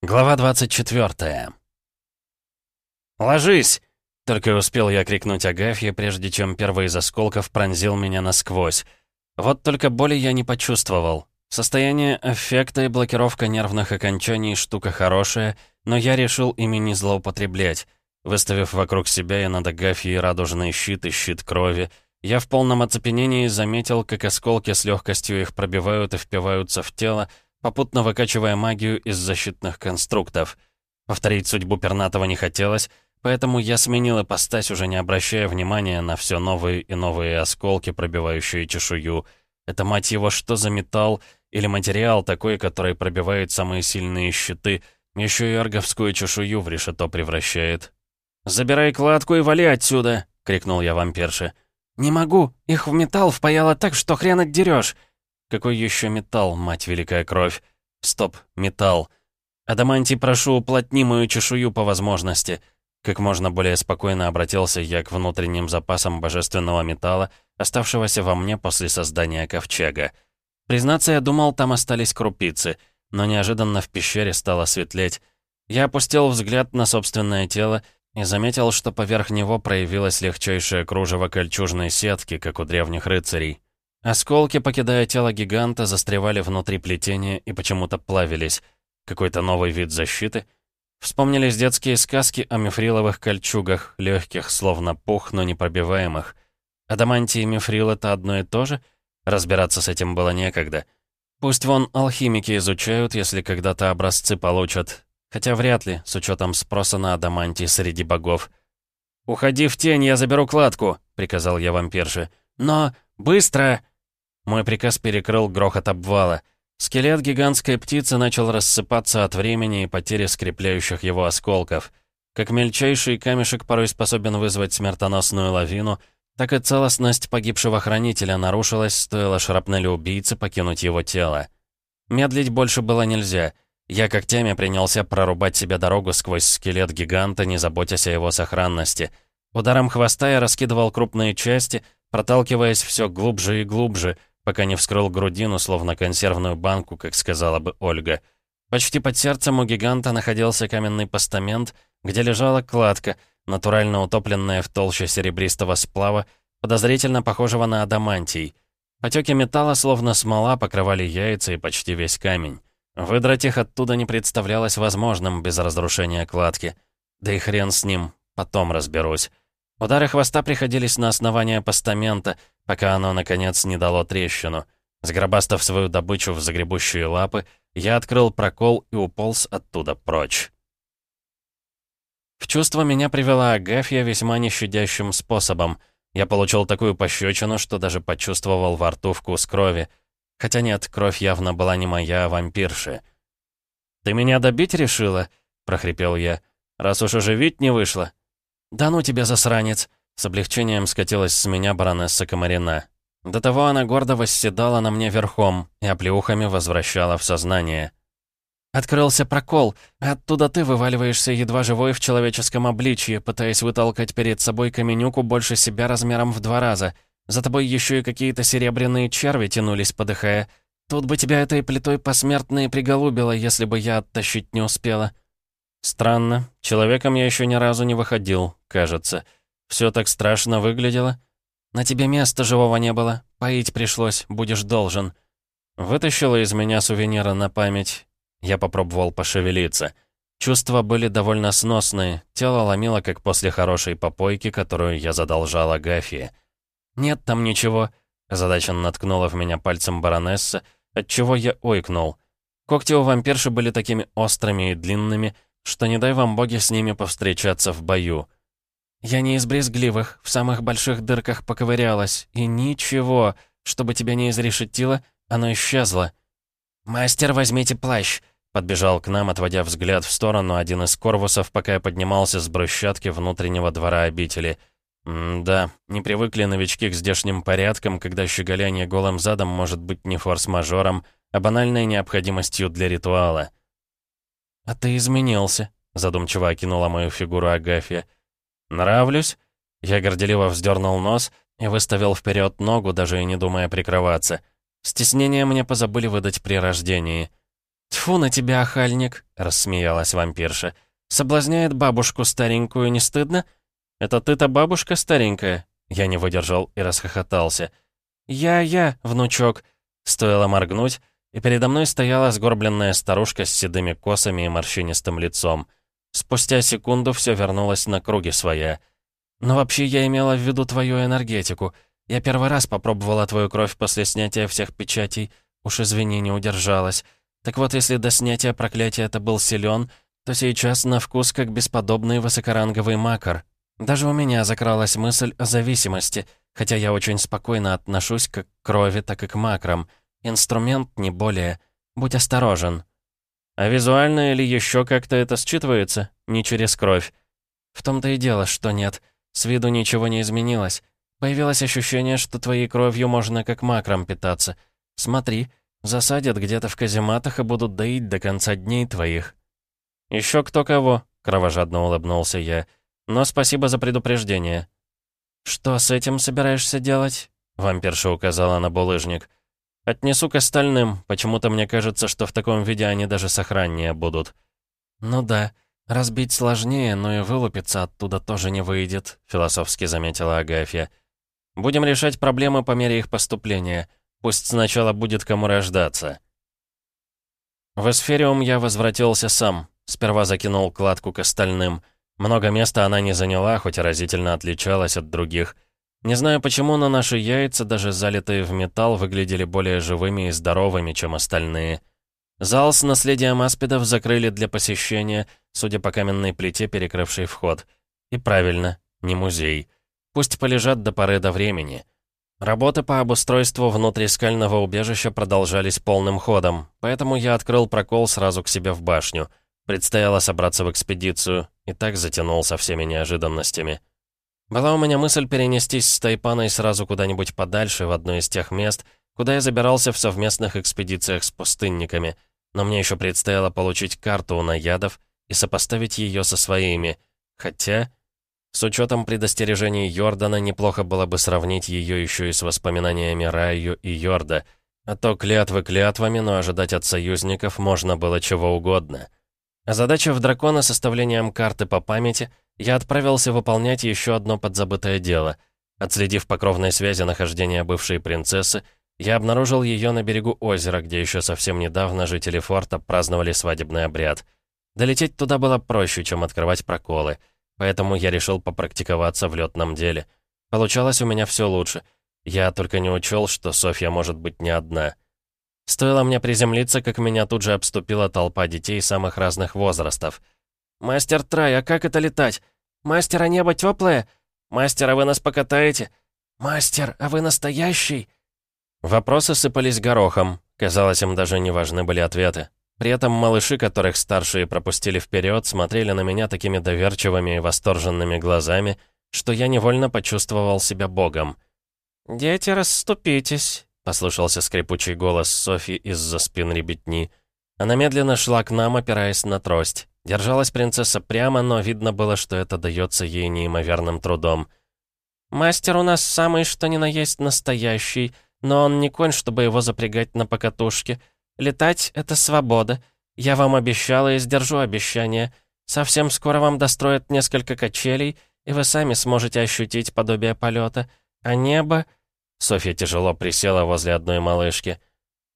Глава 24 «Ложись!» Только успел я крикнуть Агафье, прежде чем первый из осколков пронзил меня насквозь. Вот только боли я не почувствовал. Состояние эффекта и блокировка нервных окончаний — штука хорошая, но я решил ими не злоупотреблять. Выставив вокруг себя и над Агафьей радужный щит и щит крови, я в полном оцепенении заметил, как осколки с легкостью их пробивают и впиваются в тело, попутно выкачивая магию из защитных конструктов. Повторить судьбу Пернатова не хотелось, поэтому я сменил ипостась, уже не обращая внимания на все новые и новые осколки, пробивающие чешую. Это, мать его, что за металл или материал такой, который пробивает самые сильные щиты, еще и арговскую чешую в решето превращает. «Забирай кладку и вали отсюда!» — крикнул я вампирше. «Не могу! Их в металл впаяло так, что хрен отдерешь!» Какой еще металл, мать великая кровь? Стоп, металл. Адамантий, прошу, уплотни мою чешую по возможности. Как можно более спокойно обратился я к внутренним запасам божественного металла, оставшегося во мне после создания ковчега. Признаться, я думал, там остались крупицы, но неожиданно в пещере стало светлеть. Я опустил взгляд на собственное тело и заметил, что поверх него проявилось легчайшее кружево кольчужной сетки, как у древних рыцарей. Осколки, покидая тело гиганта, застревали внутри плетения и почему-то плавились. Какой-то новый вид защиты. Вспомнились детские сказки о мифриловых кольчугах, легких, словно пух, но непробиваемых. Адамантий и мифрил — это одно и то же? Разбираться с этим было некогда. Пусть вон алхимики изучают, если когда-то образцы получат. Хотя вряд ли, с учетом спроса на адамантий среди богов. «Уходи в тень, я заберу кладку», — приказал я вампирше. «Но... быстро!» Мой приказ перекрыл грохот обвала. Скелет гигантской птицы начал рассыпаться от времени и потери скрепляющих его осколков. Как мельчайший камешек порой способен вызвать смертоносную лавину, так и целостность погибшего хранителя нарушилась, стоило шрапнелю убийцы покинуть его тело. Медлить больше было нельзя. Я когтями принялся прорубать себе дорогу сквозь скелет гиганта, не заботясь о его сохранности. Ударом хвоста я раскидывал крупные части, проталкиваясь все глубже и глубже — пока не вскрыл грудину, словно консервную банку, как сказала бы Ольга. Почти под сердцем у гиганта находился каменный постамент, где лежала кладка, натурально утопленная в толще серебристого сплава, подозрительно похожего на адамантий. Потеки металла, словно смола, покрывали яйца и почти весь камень. Выдрать их оттуда не представлялось возможным без разрушения кладки. Да и хрен с ним, потом разберусь. Удары хвоста приходились на основание постамента, пока оно, наконец, не дало трещину. Сгробастав свою добычу в загребущие лапы, я открыл прокол и уполз оттуда прочь. В чувство меня привела Агафья весьма нещадящим способом. Я получил такую пощечину, что даже почувствовал во рту вкус крови. Хотя нет, кровь явно была не моя, а вампирши. «Ты меня добить решила?» — прохрипел я. «Раз уж оживить не вышло». «Да ну тебя, засранец!» С облегчением скатилась с меня баронесса Комарина. До того она гордо восседала на мне верхом и оплеухами возвращала в сознание. «Открылся прокол, оттуда ты вываливаешься едва живой в человеческом обличье, пытаясь вытолкать перед собой каменюку больше себя размером в два раза. За тобой еще и какие-то серебряные черви тянулись, подыхая. Тут бы тебя этой плитой посмертно и приголубило, если бы я оттащить не успела». Странно, человеком я еще ни разу не выходил, кажется. Все так страшно выглядело. На тебе места живого не было. Поить пришлось, будешь должен. Вытащила из меня сувенира на память. Я попробовал пошевелиться. Чувства были довольно сносные. Тело ломило, как после хорошей попойки, которую я задолжал Агафье. «Нет там ничего», — задача наткнула в меня пальцем баронесса, отчего я ойкнул. Когти у вампирши были такими острыми и длинными, что не дай вам боги с ними повстречаться в бою. «Я не из брезгливых, в самых больших дырках поковырялась, и ничего, чтобы тебя не изрешетило, оно исчезло». «Мастер, возьмите плащ», — подбежал к нам, отводя взгляд в сторону один из корвусов, пока я поднимался с брусчатки внутреннего двора обители. М-да, не привыкли новички к здешним порядкам, когда щеголяние голым задом может быть не форс-мажором, а банальной необходимостью для ритуала. «А ты изменился», — задумчиво окинула мою фигуру Агафья. «Нравлюсь?» Я горделиво вздернул нос и выставил вперед ногу, даже и не думая прикрываться. Стеснение мне позабыли выдать при рождении. «Тьфу на тебя, охальник!» — рассмеялась вампирша. «Соблазняет бабушку старенькую, не стыдно?» «Это ты-то бабушка старенькая?» Я не выдержал и расхохотался. «Я-я, внучок!» Стоило моргнуть, и передо мной стояла сгорбленная старушка с седыми косами и морщинистым лицом. Спустя секунду все вернулось на круги своя. «Но вообще я имела в виду твою энергетику. Я первый раз попробовала твою кровь после снятия всех печатей. Уж извини, не удержалась. Так вот, если до снятия проклятия это был силен, то сейчас на вкус как бесподобный высокоранговый макар. Даже у меня закралась мысль о зависимости, хотя я очень спокойно отношусь как к крови, так и к макрам. Инструмент не более. Будь осторожен. А визуально или еще как-то это считывается? Не через кровь. В том-то и дело, что нет. С виду ничего не изменилось. Появилось ощущение, что твоей кровью можно как макрам питаться. Смотри, засадят где-то в казематах и будут доить до конца дней твоих. Еще кто кого, кровожадно улыбнулся я. Но спасибо за предупреждение». «Что с этим собираешься делать?» Вампирша указала на булыжник. «Отнесу к остальным. Почему-то мне кажется, что в таком виде они даже сохраннее будут». «Ну да, разбить сложнее, но и вылупиться оттуда тоже не выйдет», философски заметила Агафья. «Будем решать проблемы по мере их поступления. Пусть сначала будет кому рождаться». В эсфериум я возвратился сам. Сперва закинул кладку к остальным — много места она не заняла, хоть и разительно отличалась от других. Не знаю почему, но наши яйца, даже залитые в металл, выглядели более живыми и здоровыми, чем остальные. Зал с наследием аспидов закрыли для посещения, судя по каменной плите, перекрывшей вход. И правильно, не музей. Пусть полежат до поры до времени. Работы по обустройству внутрискального убежища продолжались полным ходом, поэтому я открыл прокол сразу к себе в башню — Предстояло собраться в экспедицию, и так затянул со всеми неожиданностями. Была у меня мысль перенестись с Тайпаной сразу куда-нибудь подальше, в одно из тех мест, куда я забирался в совместных экспедициях с пустынниками, но мне еще предстояло получить карту у наядов и сопоставить ее со своими, хотя... С учетом предостережений Йордана, неплохо было бы сравнить ее еще и с воспоминаниями Раю и Йорда, а то клятвы клятвами, но ожидать от союзников можно было чего угодно. Озадачив дракона составлением карты по памяти, я отправился выполнять еще одно подзабытое дело. Отследив по кровной связи нахождения бывшей принцессы, я обнаружил ее на берегу озера, где еще совсем недавно жители форта праздновали свадебный обряд. Долететь туда было проще, чем открывать проколы, поэтому я решил попрактиковаться в летном деле. Получалось у меня все лучше. Я только не учел, что Софья может быть не одна — Стоило мне приземлиться, как меня тут же обступила толпа детей самых разных возрастов. «Мастер Трай, а как это летать? Мастер, а небо теплое? Мастер, а вы нас покатаете? Мастер, а вы настоящий?» Вопросы сыпались горохом. Казалось, им даже не важны были ответы. При этом малыши, которых старшие пропустили вперед, смотрели на меня такими доверчивыми и восторженными глазами, что я невольно почувствовал себя богом. «Дети, расступитесь!» Послышался скрипучий голос Софи из-за спин ребятни. Она медленно шла к нам, опираясь на трость. Держалась принцесса прямо, но видно было, что это дается ей неимоверным трудом. «Мастер у нас самый что ни на есть настоящий, но он не конь, чтобы его запрягать на покатушке. Летать — это свобода. Я вам обещала и сдержу обещание. Совсем скоро вам достроят несколько качелей, и вы сами сможете ощутить подобие полета. А небо...» Софья тяжело присела возле одной малышки.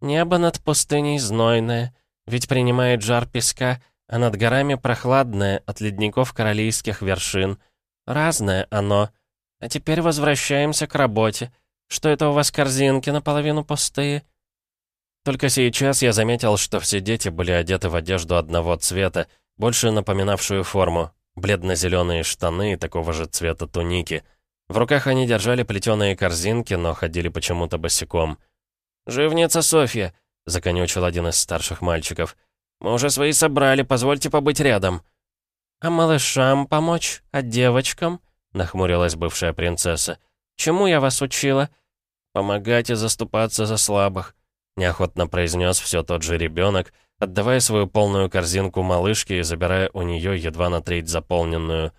«Небо над пустыней знойное, ведь принимает жар песка, а над горами прохладное от ледников королийских вершин. Разное оно. А теперь возвращаемся к работе. Что это у вас корзинки наполовину пустые?» Только сейчас я заметил, что все дети были одеты в одежду одного цвета, больше напоминавшую форму. Бледно-зеленые штаны и такого же цвета туники — в руках они держали плетеные корзинки, но ходили почему-то босиком. «Живница Софья!» — законючил один из старших мальчиков. «Мы уже свои собрали, позвольте побыть рядом». «А малышам помочь? А девочкам?» — нахмурилась бывшая принцесса. «Чему я вас учила?» «Помогать и заступаться за слабых», — неохотно произнес все тот же ребенок, отдавая свою полную корзинку малышке и забирая у нее едва на треть заполненную.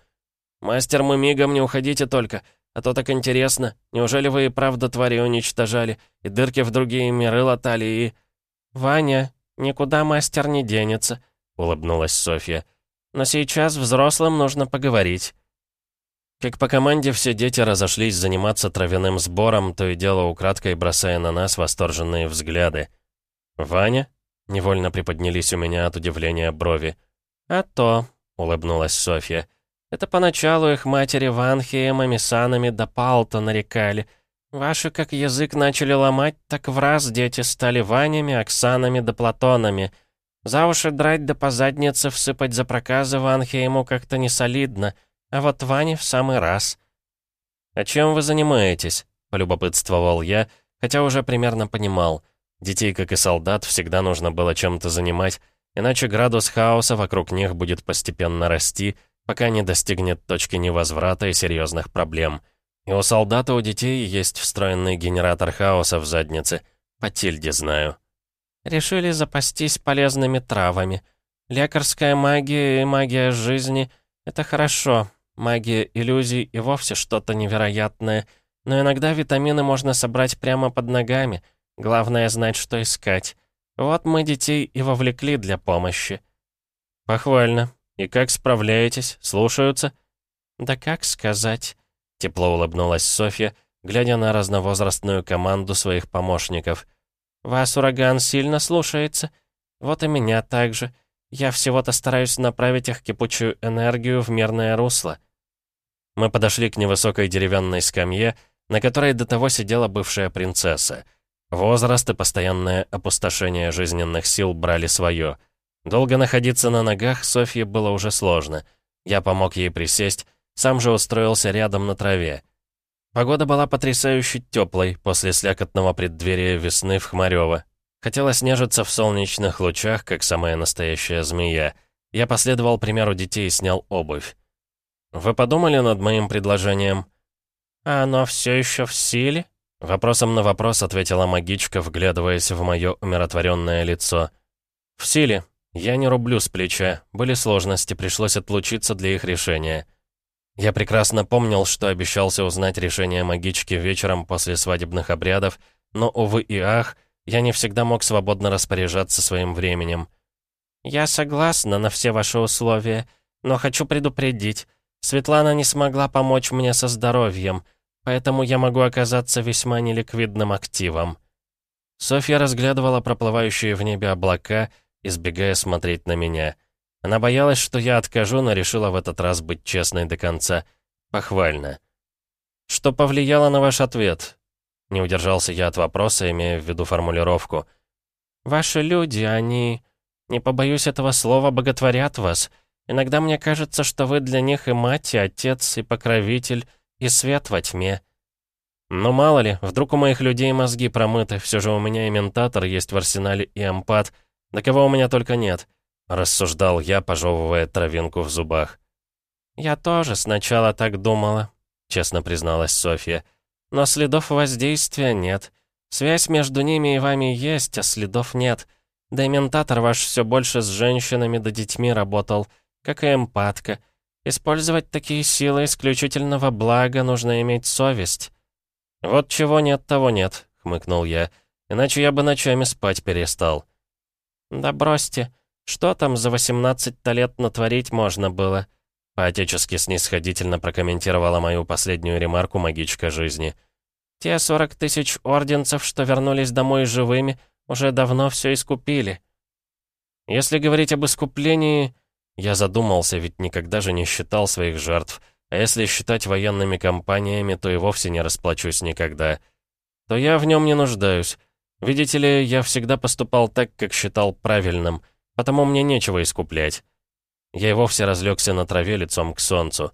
«Мастер, мы мигом, не уходите только. А то так интересно. Неужели вы и правда твари уничтожали, и дырки в другие миры латали, и...» «Ваня, «Никуда мастер не денется», — улыбнулась Софья. «Но сейчас взрослым нужно поговорить». Как по команде все дети разошлись заниматься травяным сбором, то и дело украдкой бросая на нас восторженные взгляды. «Ваня?» — невольно приподнялись у меня от удивления брови. «А то», — улыбнулась Софья. «Это поначалу их матери Ванхием, Санами да Палта нарекали. Ваши как язык начали ломать, так в раз дети стали Ванями, Оксанами да Платонами. За уши драть да по заднице всыпать за проказы Ванхиему как-то не солидно». А вот Ване в самый раз. «А чем вы занимаетесь?» — полюбопытствовал я, хотя уже примерно понимал. Детей, как и солдат, всегда нужно было чем-то занимать, иначе градус хаоса вокруг них будет постепенно расти, пока не достигнет точки невозврата и серьезных проблем. И у солдата, у детей есть встроенный генератор хаоса в заднице. По тильде знаю. Решили запастись полезными травами. Лекарская магия и магия жизни — это хорошо, Магия иллюзий и вовсе что-то невероятное, но иногда витамины можно собрать прямо под ногами. Главное знать, что искать. Вот мы детей и вовлекли для помощи. Похвально. И как справляетесь? Слушаются? Да как сказать? Тепло улыбнулась Софья, глядя на разновозрастную команду своих помощников. «Вас ураган сильно слушается? Вот и меня также. Я всего-то стараюсь направить их кипучую энергию в мирное русло». Мы подошли к невысокой деревянной скамье, на которой до того сидела бывшая принцесса. Возраст и постоянное опустошение жизненных сил брали свое. Долго находиться на ногах Софье было уже сложно. Я помог ей присесть, сам же устроился рядом на траве. Погода была потрясающе теплой после слякотного преддверия весны в Хмарёво, Хотелось нежиться в солнечных лучах, как самая настоящая змея. Я последовал примеру детей и снял обувь. «Вы подумали над моим предложением?» «А оно все еще в силе?» Вопросом на вопрос ответила магичка, вглядываясь в мое умиротворенное лицо. «В силе. Я не рублю с плеча. Были сложности, пришлось отлучиться для их решения». Я прекрасно помнил, что обещался узнать решение магички вечером после свадебных обрядов, но, увы и ах, я не всегда мог свободно распоряжаться своим временем. «Я согласна на все ваши условия, но хочу предупредить. Светлана не смогла помочь мне со здоровьем, поэтому я могу оказаться весьма неликвидным активом». Софья разглядывала проплывающие в небе облака, избегая смотреть на меня. Она боялась, что я откажу, но решила в этот раз быть честной до конца. Похвально. «Что повлияло на ваш ответ?» Не удержался я от вопроса, имея в виду формулировку. «Ваши люди, они, не побоюсь этого слова, боготворят вас. Иногда мне кажется, что вы для них и мать, и отец, и покровитель, и свет во тьме». «Ну, мало ли, вдруг у моих людей мозги промыты, все же у меня и ментатор есть в арсенале, и ампат, да кого у меня только нет», — рассуждал я, пожевывая травинку в зубах. «Я тоже сначала так думала», — честно призналась Софья. Но следов воздействия нет. Связь между ними и вами есть, а следов нет. Да и ваш все больше с женщинами да детьми работал, как и эмпатка. Использовать такие силы исключительно во благо нужно иметь совесть. «Вот чего нет, того нет», — хмыкнул я. «Иначе я бы ночами спать перестал». «Да бросьте. Что там за 18-то лет натворить можно было?» По-отечески снисходительно прокомментировала мою последнюю ремарку магичка жизни. «Те 40 тысяч орденцев, что вернулись домой живыми, уже давно все искупили». Если говорить об искуплении... Я задумался, ведь никогда же не считал своих жертв. А если считать военными компаниями, то и вовсе не расплачусь никогда. То я в нем не нуждаюсь. Видите ли, я всегда поступал так, как считал правильным, потому мне нечего искуплять. Я и вовсе разлегся на траве лицом к солнцу.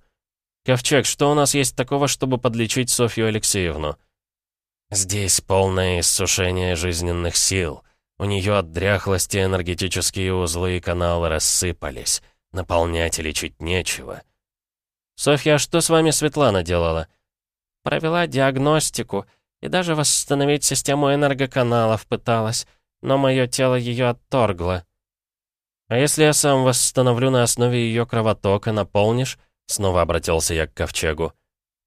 «Ковчег, что у нас есть такого, чтобы подлечить Софью Алексеевну?» «Здесь полное иссушение жизненных сил. У нее от дряхлости энергетические узлы и каналы рассыпались. Наполнять и лечить нечего». «Софья, а что с вами Светлана делала?» «Провела диагностику и даже восстановить систему энергоканалов пыталась, но мое тело ее отторгло». «А если я сам восстановлю на основе ее кровотока, наполнишь?» Снова обратился я к ковчегу.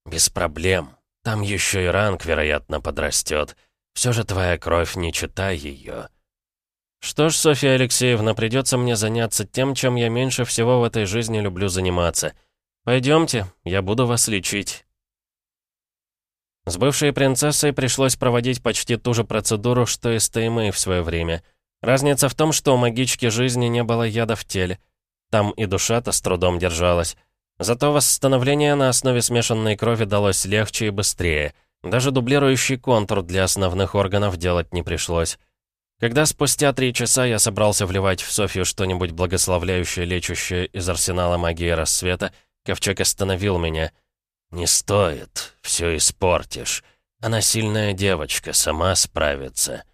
«Без проблем. Там еще и ранг, вероятно, подрастет. Все же твоя кровь, не читай ее». «Что ж, Софья Алексеевна, придется мне заняться тем, чем я меньше всего в этой жизни люблю заниматься. Пойдемте, я буду вас лечить». С бывшей принцессой пришлось проводить почти ту же процедуру, что и с Таймэй в свое время. Разница в том, что у магички жизни не было яда в теле. Там и душа-то с трудом держалась. Зато восстановление на основе смешанной крови далось легче и быстрее. Даже дублирующий контур для основных органов делать не пришлось. Когда спустя три часа я собрался вливать в Софью что-нибудь благословляющее, лечащее из арсенала магии рассвета, Ковчег остановил меня. «Не стоит, все испортишь. Она сильная девочка, сама справится».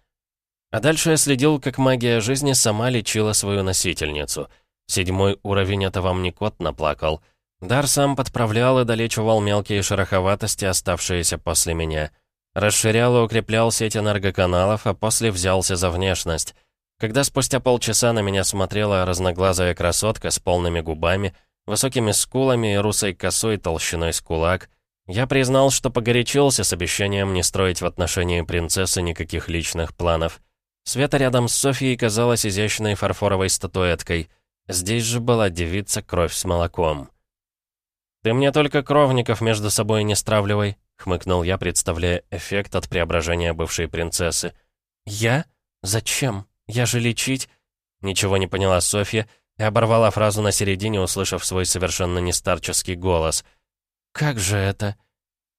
А дальше я следил, как магия жизни сама лечила свою носительницу. Седьмой уровень — это вам не кот наплакал. Дар сам подправлял и долечивал мелкие шероховатости, оставшиеся после меня — Расширял и укреплял сеть энергоканалов, а после взялся за внешность. Когда спустя полчаса на меня смотрела разноглазая красотка с полными губами, высокими скулами и русой косой толщиной с кулак, я признал, что погорячился с обещанием не строить в отношении принцессы никаких личных планов. Света рядом с Софией казалась изящной фарфоровой статуэткой. Здесь же была девица кровь с молоком. «Ты мне только кровников между собой не стравливай», хмыкнул я, представляя эффект от преображения бывшей принцессы. «Я? Зачем? Я же лечить...» Ничего не поняла Софья и оборвала фразу на середине, услышав свой совершенно нестарческий голос. «Как же это?»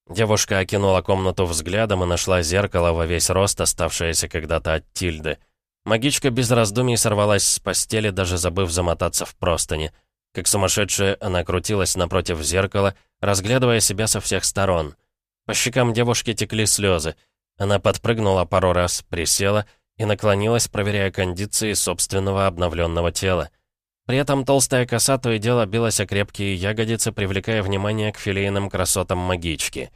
Девушка окинула комнату взглядом и нашла зеркало во весь рост, оставшееся когда-то от Тильды. Магичка без раздумий сорвалась с постели, даже забыв замотаться в простыни. Как сумасшедшая, она крутилась напротив зеркала, разглядывая себя со всех сторон. По щекам девушки текли слезы. Она подпрыгнула пару раз, присела и наклонилась, проверяя кондиции собственного обновленного тела. При этом толстая коса то и дело билась о крепкие ягодицы, привлекая внимание к филейным красотам магички.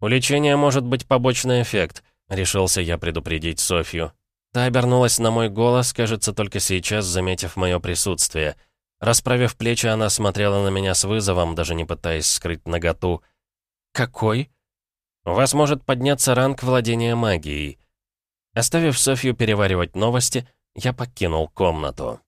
«У лечения может быть побочный эффект», — решился я предупредить Софью. Та обернулась на мой голос, кажется, только сейчас, заметив мое присутствие. Расправив плечи, она смотрела на меня с вызовом, даже не пытаясь скрыть наготу. «Какой?» «У вас может подняться ранг владения магией». Оставив Софью переваривать новости, я покинул комнату.